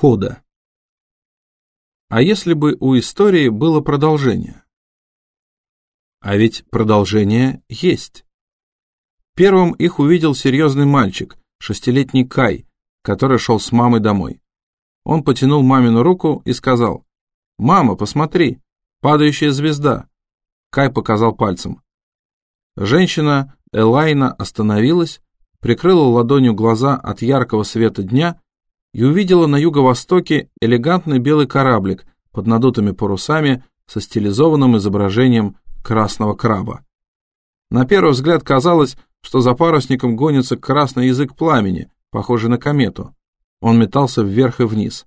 Кода. А если бы у истории было продолжение? А ведь продолжение есть. Первым их увидел серьезный мальчик, шестилетний Кай, который шел с мамой домой. Он потянул мамину руку и сказал, «Мама, посмотри, падающая звезда». Кай показал пальцем. Женщина Элайна остановилась, прикрыла ладонью глаза от яркого света дня и увидела на юго-востоке элегантный белый кораблик под надутыми парусами со стилизованным изображением красного краба. На первый взгляд казалось, что за парусником гонится красный язык пламени, похожий на комету. Он метался вверх и вниз.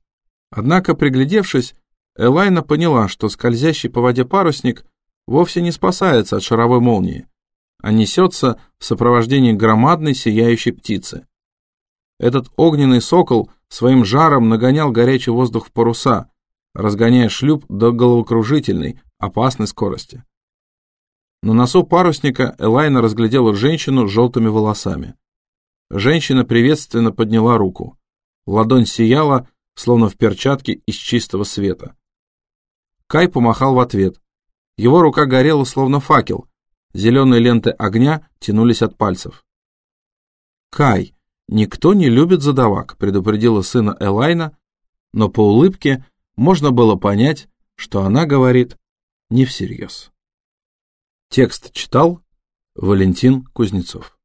Однако, приглядевшись, Элайна поняла, что скользящий по воде парусник вовсе не спасается от шаровой молнии, а несется в сопровождении громадной сияющей птицы. Этот огненный сокол своим жаром нагонял горячий воздух в паруса, разгоняя шлюп до головокружительной, опасной скорости. На носу парусника Элайна разглядела женщину с желтыми волосами. Женщина приветственно подняла руку. Ладонь сияла, словно в перчатке из чистого света. Кай помахал в ответ. Его рука горела, словно факел. Зеленые ленты огня тянулись от пальцев. «Кай, никто не любит задавак», — предупредила сына Элайна, но по улыбке можно было понять, что она говорит не всерьез. Текст читал Валентин Кузнецов.